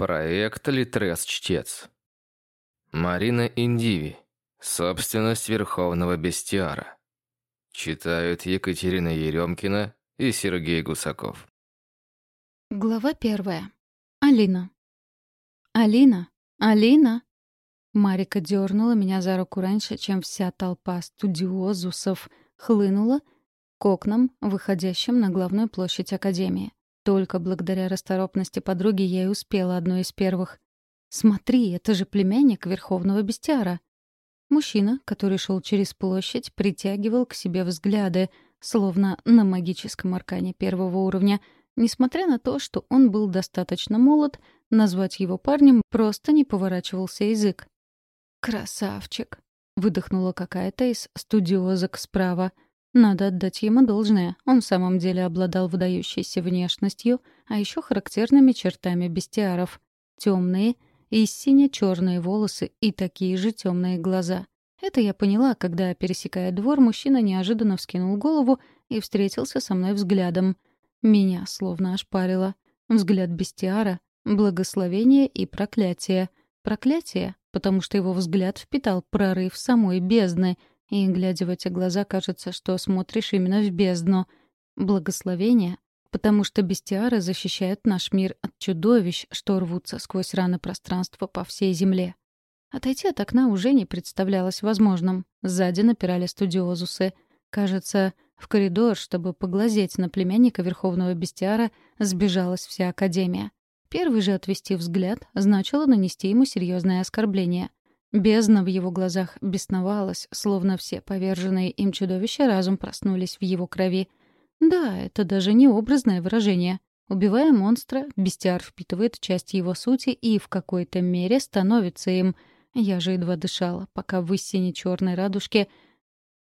Проект «Литрес-чтец». Марина Индиви. Собственность Верховного Бестиара. Читают Екатерина Еремкина и Сергей Гусаков. Глава первая. Алина. «Алина! Алина!» Марика дернула меня за руку раньше, чем вся толпа студиозусов хлынула к окнам, выходящим на главную площадь Академии. Только благодаря расторопности подруги я и успела одной из первых. «Смотри, это же племянник Верховного Бестиара!» Мужчина, который шел через площадь, притягивал к себе взгляды, словно на магическом аркане первого уровня. Несмотря на то, что он был достаточно молод, назвать его парнем просто не поворачивался язык. «Красавчик!» — выдохнула какая-то из студиозок справа — надо отдать ему должное. Он в самом деле обладал выдающейся внешностью, а еще характерными чертами бестиаров. Темные и сине-черные волосы и такие же темные глаза. Это я поняла, когда, пересекая двор, мужчина неожиданно вскинул голову и встретился со мной взглядом. Меня словно ошпарило. Взгляд бестиара — благословение и проклятие. Проклятие, потому что его взгляд впитал прорыв самой бездны — и, глядя в эти глаза, кажется, что смотришь именно в бездну. Благословение, потому что бестиары защищают наш мир от чудовищ, что рвутся сквозь раны пространства по всей земле. Отойти от окна уже не представлялось возможным. Сзади напирали студиозусы. Кажется, в коридор, чтобы поглазеть на племянника Верховного Бестиара, сбежалась вся Академия. Первый же отвести взгляд значило нанести ему серьезное оскорбление. Бездна в его глазах бесновалась, словно все поверженные им чудовища разум проснулись в его крови. Да, это даже не образное выражение. Убивая монстра, бестиар впитывает часть его сути и в какой-то мере становится им. Я же едва дышала, пока в истине черной радужке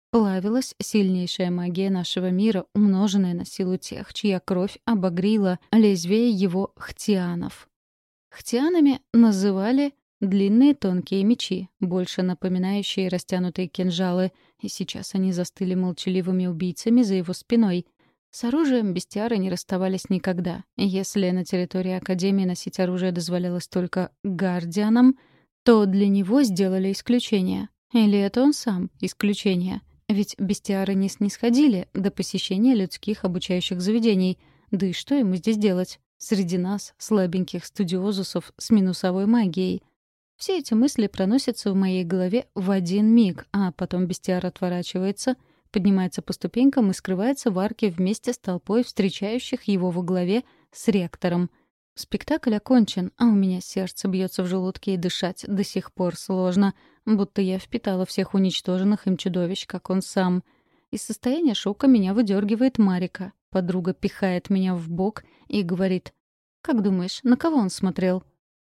плавилась сильнейшая магия нашего мира, умноженная на силу тех, чья кровь обогрила лезвие его хтианов. Хтианами называли Длинные тонкие мечи, больше напоминающие растянутые кинжалы, и сейчас они застыли молчаливыми убийцами за его спиной. С оружием бестиары не расставались никогда. Если на территории Академии носить оружие дозволялось только гардианам, то для него сделали исключение. Или это он сам исключение? Ведь бестиары не снисходили до посещения людских обучающих заведений. Да и что ему здесь делать? Среди нас, слабеньких студиозусов с минусовой магией — все эти мысли проносятся в моей голове в один миг, а потом бестиар отворачивается, поднимается по ступенькам и скрывается в арке вместе с толпой встречающих его во главе с ректором. Спектакль окончен, а у меня сердце бьется в желудке и дышать до сих пор сложно, будто я впитала всех уничтоженных им чудовищ, как он сам. Из состояния шока меня выдергивает Марика. Подруга пихает меня в бок и говорит, «Как думаешь, на кого он смотрел?»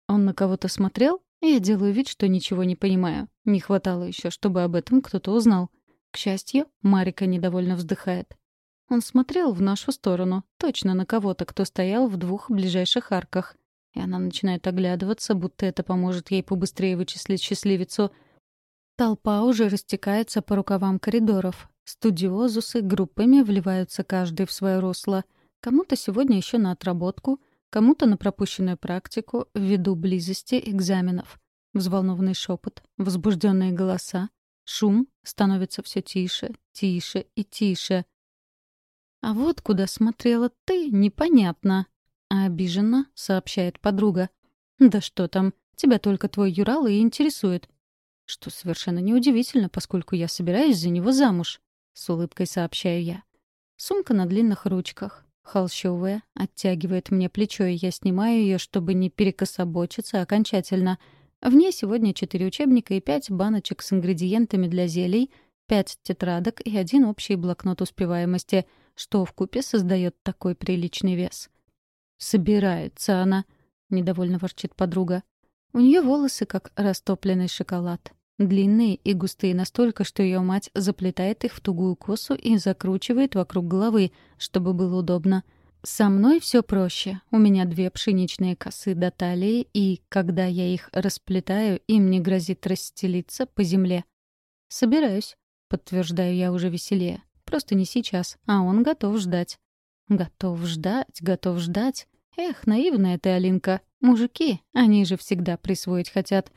«Он на кого-то смотрел?» Я делаю вид, что ничего не понимаю. Не хватало еще, чтобы об этом кто-то узнал. К счастью, Марика недовольно вздыхает. Он смотрел в нашу сторону, точно на кого-то, кто стоял в двух ближайших арках. И она начинает оглядываться, будто это поможет ей побыстрее вычислить счастливицу. Толпа уже растекается по рукавам коридоров. Студиозусы группами вливаются каждый в свое русло. Кому-то сегодня еще на отработку — Кому-то на пропущенную практику ввиду близости экзаменов. Взволнованный шепот, возбужденные голоса, шум становится все тише, тише и тише. «А вот куда смотрела ты, непонятно», — обиженно сообщает подруга. «Да что там, тебя только твой Юрал и интересует». Что совершенно неудивительно, поскольку я собираюсь за него замуж, — с улыбкой сообщаю я. Сумка на длинных ручках, Холщовая оттягивает мне плечо, и я снимаю ее, чтобы не перекособочиться окончательно. В ней сегодня четыре учебника и пять баночек с ингредиентами для зелий, пять тетрадок и один общий блокнот успеваемости, что в купе создает такой приличный вес. «Собирается она», — недовольно ворчит подруга. У нее волосы как растопленный шоколад. Длинные и густые настолько, что ее мать заплетает их в тугую косу и закручивает вокруг головы, чтобы было удобно. Со мной все проще. У меня две пшеничные косы до талии, и, когда я их расплетаю, им не грозит расстелиться по земле. «Собираюсь», — подтверждаю я уже веселее. «Просто не сейчас, а он готов ждать». «Готов ждать, готов ждать». Эх, наивная ты, Алинка. Мужики, они же всегда присвоить хотят.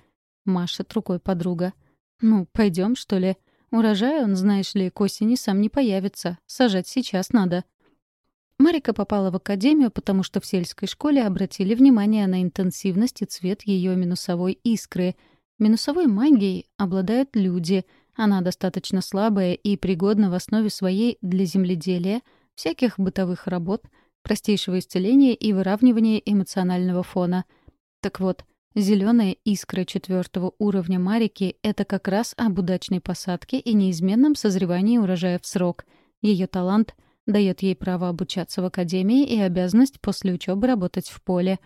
Машет рукой подруга. Ну, пойдем, что ли? Урожай он, знаешь ли, к осени сам не появится. Сажать сейчас надо. Марика попала в академию, потому что в сельской школе обратили внимание на интенсивность и цвет ее минусовой искры. Минусовой магией обладают люди. Она достаточно слабая и пригодна в основе своей для земледелия, всяких бытовых работ, простейшего исцеления и выравнивания эмоционального фона. Так вот, зеленая искра четвертого уровня Марики — это как раз об удачной посадке и неизменном созревании урожая в срок. Ее талант — дает ей право обучаться в академии и обязанность после учебы работать в поле.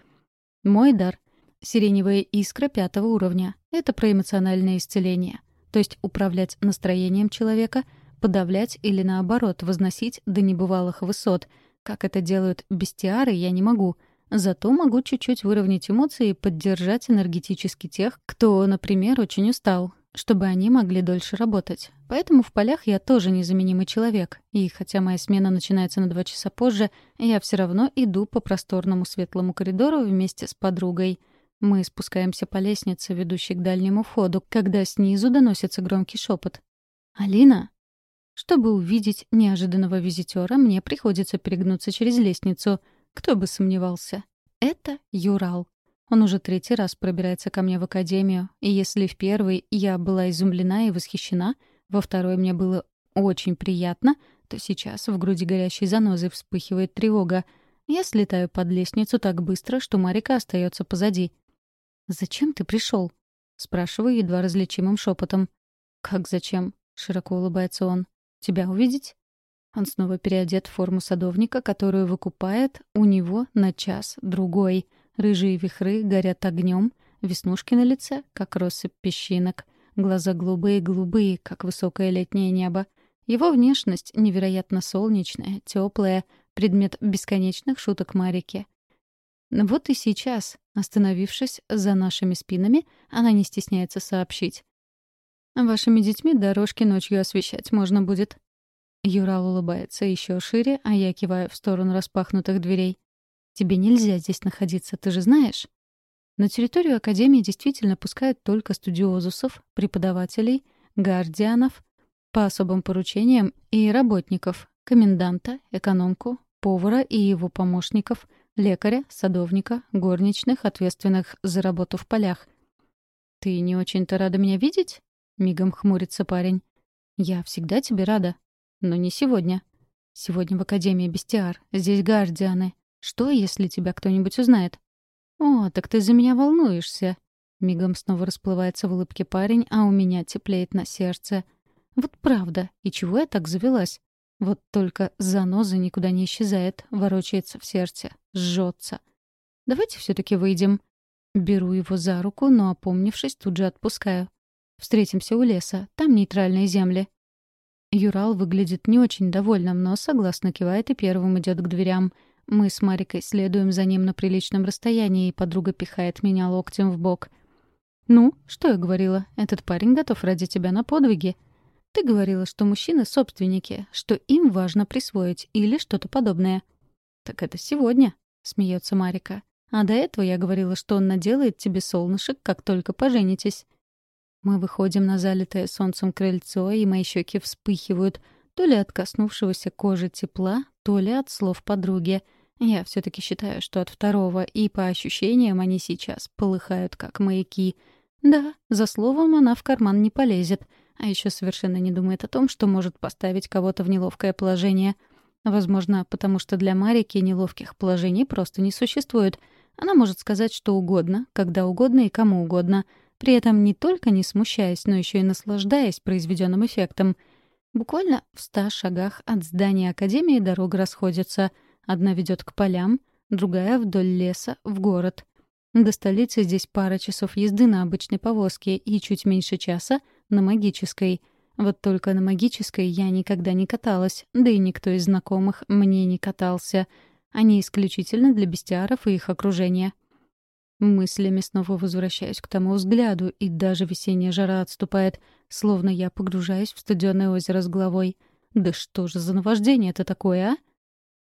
Мой дар — сиреневая искра пятого уровня. Это про эмоциональное исцеление. То есть управлять настроением человека, подавлять или, наоборот, возносить до небывалых высот. Как это делают бестиары, я не могу. Зато могу чуть-чуть выровнять эмоции и поддержать энергетически тех, кто, например, очень устал, чтобы они могли дольше работать. Поэтому в полях я тоже незаменимый человек. И хотя моя смена начинается на два часа позже, я все равно иду по просторному светлому коридору вместе с подругой. Мы спускаемся по лестнице, ведущей к дальнему входу, когда снизу доносится громкий шепот. «Алина?» Чтобы увидеть неожиданного визитера, мне приходится перегнуться через лестницу. Кто бы сомневался. Это Юрал. Он уже третий раз пробирается ко мне в академию, и если в первый я была изумлена и восхищена, во второй мне было очень приятно, то сейчас в груди горящей занозы вспыхивает тревога. Я слетаю под лестницу так быстро, что Марика остается позади. «Зачем ты пришел? спрашиваю едва различимым шепотом. «Как зачем?» — широко улыбается он. «Тебя увидеть?» Он снова переодет в форму садовника, которую выкупает у него на час-другой — Рыжие вихры горят огнем, веснушки на лице, как россыпь песчинок, глаза голубые-голубые, как высокое летнее небо. Его внешность невероятно солнечная, теплая, предмет бесконечных шуток Марики. Вот и сейчас, остановившись за нашими спинами, она не стесняется сообщить. «Вашими детьми дорожки ночью освещать можно будет». Юрал улыбается еще шире, а я киваю в сторону распахнутых дверей. Тебе нельзя здесь находиться, ты же знаешь?» На территорию Академии действительно пускают только студиозусов, преподавателей, гардианов, по особым поручениям и работников, коменданта, экономку, повара и его помощников, лекаря, садовника, горничных, ответственных за работу в полях. «Ты не очень-то рада меня видеть?» — мигом хмурится парень. «Я всегда тебе рада. Но не сегодня. Сегодня в Академии Бестиар. Здесь гардианы. Что, если тебя кто-нибудь узнает? «О, так ты за меня волнуешься!» Мигом снова расплывается в улыбке парень, а у меня теплеет на сердце. Вот правда, и чего я так завелась? Вот только заноза никуда не исчезает, ворочается в сердце, жжется. Давайте все таки выйдем. Беру его за руку, но, опомнившись, тут же отпускаю. Встретимся у леса, там нейтральные земли. Юрал выглядит не очень довольным, но согласно кивает и первым идет к дверям — мы с Марикой следуем за ним на приличном расстоянии, и подруга пихает меня локтем в бок. «Ну, что я говорила? Этот парень готов ради тебя на подвиги. Ты говорила, что мужчины — собственники, что им важно присвоить или что-то подобное». «Так это сегодня», — смеется Марика. «А до этого я говорила, что он наделает тебе солнышек, как только поженитесь». Мы выходим на залитое солнцем крыльцо, и мои щеки вспыхивают то ли от коснувшегося кожи тепла, то ли от слов подруги — я все таки считаю, что от второго, и по ощущениям они сейчас полыхают, как маяки. Да, за словом она в карман не полезет, а еще совершенно не думает о том, что может поставить кого-то в неловкое положение. Возможно, потому что для Марики неловких положений просто не существует. Она может сказать что угодно, когда угодно и кому угодно, при этом не только не смущаясь, но еще и наслаждаясь произведенным эффектом. Буквально в ста шагах от здания Академии дорога расходится — Одна ведет к полям, другая — вдоль леса, в город. До столицы здесь пара часов езды на обычной повозке и чуть меньше часа — на магической. Вот только на магической я никогда не каталась, да и никто из знакомых мне не катался. Они исключительно для бестиаров и их окружения. Мыслями снова возвращаюсь к тому взгляду, и даже весенняя жара отступает, словно я погружаюсь в студённое озеро с головой. Да что же за наваждение это такое, а?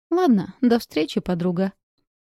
Ладно, до встречи, подруга.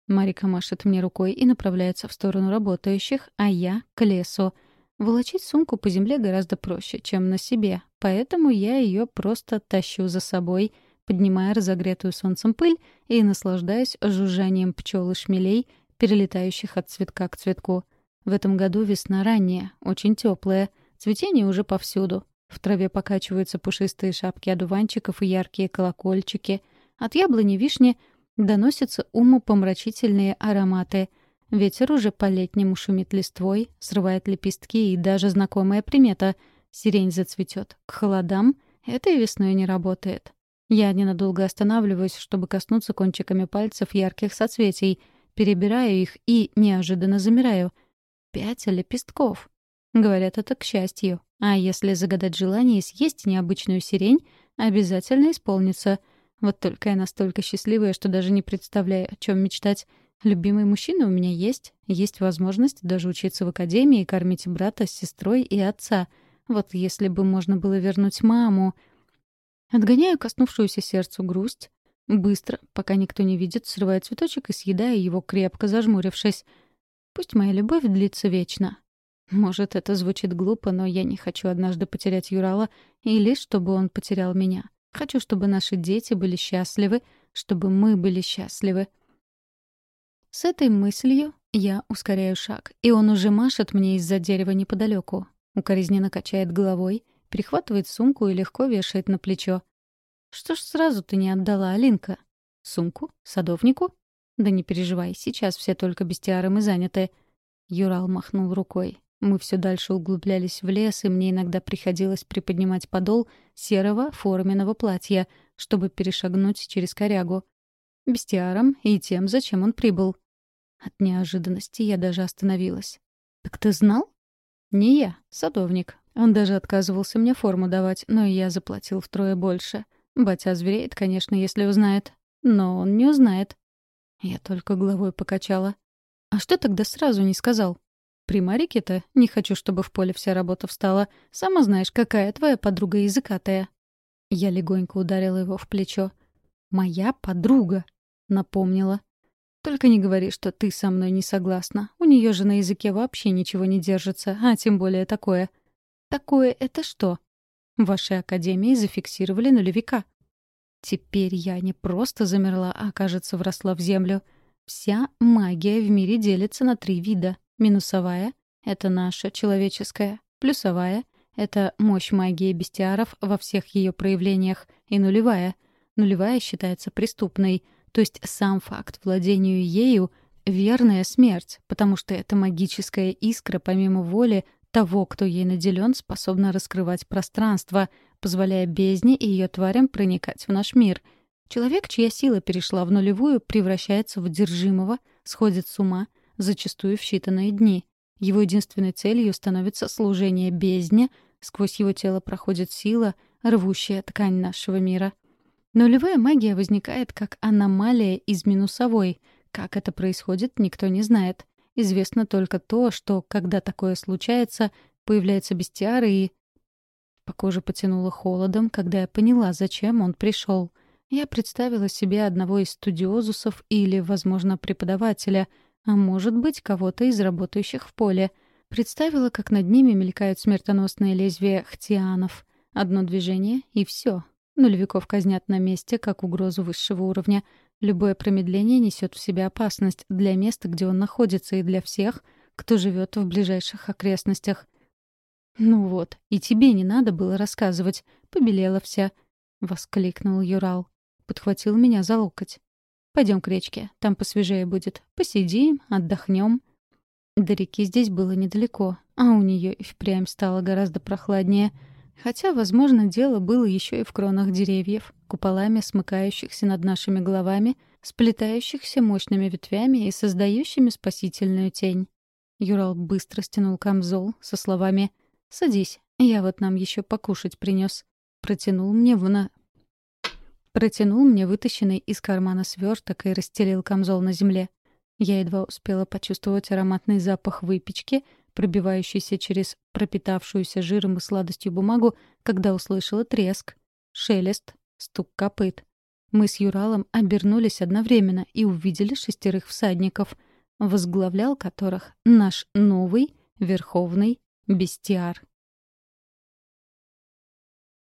Марика машет мне рукой и направляется в сторону работающих, а я — к лесу. Волочить сумку по земле гораздо проще, чем на себе, поэтому я ее просто тащу за собой, поднимая разогретую солнцем пыль и наслаждаюсь жужжанием пчел и шмелей, перелетающих от цветка к цветку. В этом году весна ранняя, очень теплая, цветение уже повсюду. В траве покачиваются пушистые шапки одуванчиков и яркие колокольчики. От яблони вишни — Доносятся умопомрачительные ароматы. Ветер уже по-летнему шумит листвой, срывает лепестки и даже знакомая примета — сирень зацветет. К холодам это и весной не работает. Я ненадолго останавливаюсь, чтобы коснуться кончиками пальцев ярких соцветий, перебираю их и неожиданно замираю. Пять лепестков. Говорят, это к счастью. А если загадать желание съесть необычную сирень, обязательно исполнится — вот только я настолько счастливая, что даже не представляю, о чем мечтать. Любимый мужчина у меня есть. Есть возможность даже учиться в академии кормить брата с сестрой и отца. Вот если бы можно было вернуть маму... Отгоняю коснувшуюся сердцу грусть. Быстро, пока никто не видит, срываю цветочек и съедаю его, крепко зажмурившись. Пусть моя любовь длится вечно. Может, это звучит глупо, но я не хочу однажды потерять Юрала, или чтобы он потерял меня. Хочу, чтобы наши дети были счастливы, чтобы мы были счастливы. С этой мыслью я ускоряю шаг, и он уже машет мне из-за дерева неподалеку. Укоризненно качает головой, перехватывает сумку и легко вешает на плечо. «Что ж сразу ты не отдала, Алинка? Сумку? Садовнику?» «Да не переживай, сейчас все только бестиаром и заняты». Юрал махнул рукой. Мы все дальше углублялись в лес, и мне иногда приходилось приподнимать подол серого форменного платья, чтобы перешагнуть через корягу. Бестиаром и тем, зачем он прибыл. От неожиданности я даже остановилась. «Так ты знал?» «Не я, садовник. Он даже отказывался мне форму давать, но я заплатил втрое больше. Батя звереет, конечно, если узнает. Но он не узнает». Я только головой покачала. «А что тогда сразу не сказал?» При Марике-то не хочу, чтобы в поле вся работа встала. Сама знаешь, какая твоя подруга языкатая». Я легонько ударила его в плечо. «Моя подруга», — напомнила. «Только не говори, что ты со мной не согласна. У нее же на языке вообще ничего не держится, а тем более такое». «Такое это что?» Вашей академии зафиксировали нулевика. Теперь я не просто замерла, а, кажется, вросла в землю. Вся магия в мире делится на три вида. Минусовая — это наша человеческая. Плюсовая — это мощь магии бестиаров во всех ее проявлениях. И нулевая. Нулевая считается преступной. То есть сам факт владению ею — верная смерть, потому что эта магическая искра, помимо воли того, кто ей наделен, способна раскрывать пространство, позволяя бездне и ее тварям проникать в наш мир. Человек, чья сила перешла в нулевую, превращается в одержимого, сходит с ума — зачастую в считанные дни. Его единственной целью становится служение бездне, сквозь его тело проходит сила, рвущая ткань нашего мира. Нулевая магия возникает как аномалия из минусовой. Как это происходит, никто не знает. Известно только то, что, когда такое случается, появляется бестиар и... По коже потянуло холодом, когда я поняла, зачем он пришел. Я представила себе одного из студиозусов или, возможно, преподавателя — а может быть, кого-то из работающих в поле. Представила, как над ними мелькают смертоносные лезвия хтианов. Одно движение — и все. Нулевиков казнят на месте, как угрозу высшего уровня. Любое промедление несет в себе опасность для места, где он находится, и для всех, кто живет в ближайших окрестностях. «Ну вот, и тебе не надо было рассказывать. Побелела вся», — воскликнул Юрал. Подхватил меня за локоть. Пойдем к речке, там посвежее будет. Посидим, отдохнем. До реки здесь было недалеко, а у нее и впрямь стало гораздо прохладнее. Хотя, возможно, дело было еще и в кронах деревьев, куполами смыкающихся над нашими головами, сплетающихся мощными ветвями и создающими спасительную тень. Юрал быстро стянул камзол со словами «Садись, я вот нам еще покушать принес. Протянул мне в. Протянул мне вытащенный из кармана сверток и расстелил камзол на земле. Я едва успела почувствовать ароматный запах выпечки, пробивающийся через пропитавшуюся жиром и сладостью бумагу, когда услышала треск, шелест, стук копыт. Мы с Юралом обернулись одновременно и увидели шестерых всадников, возглавлял которых наш новый верховный бестиар.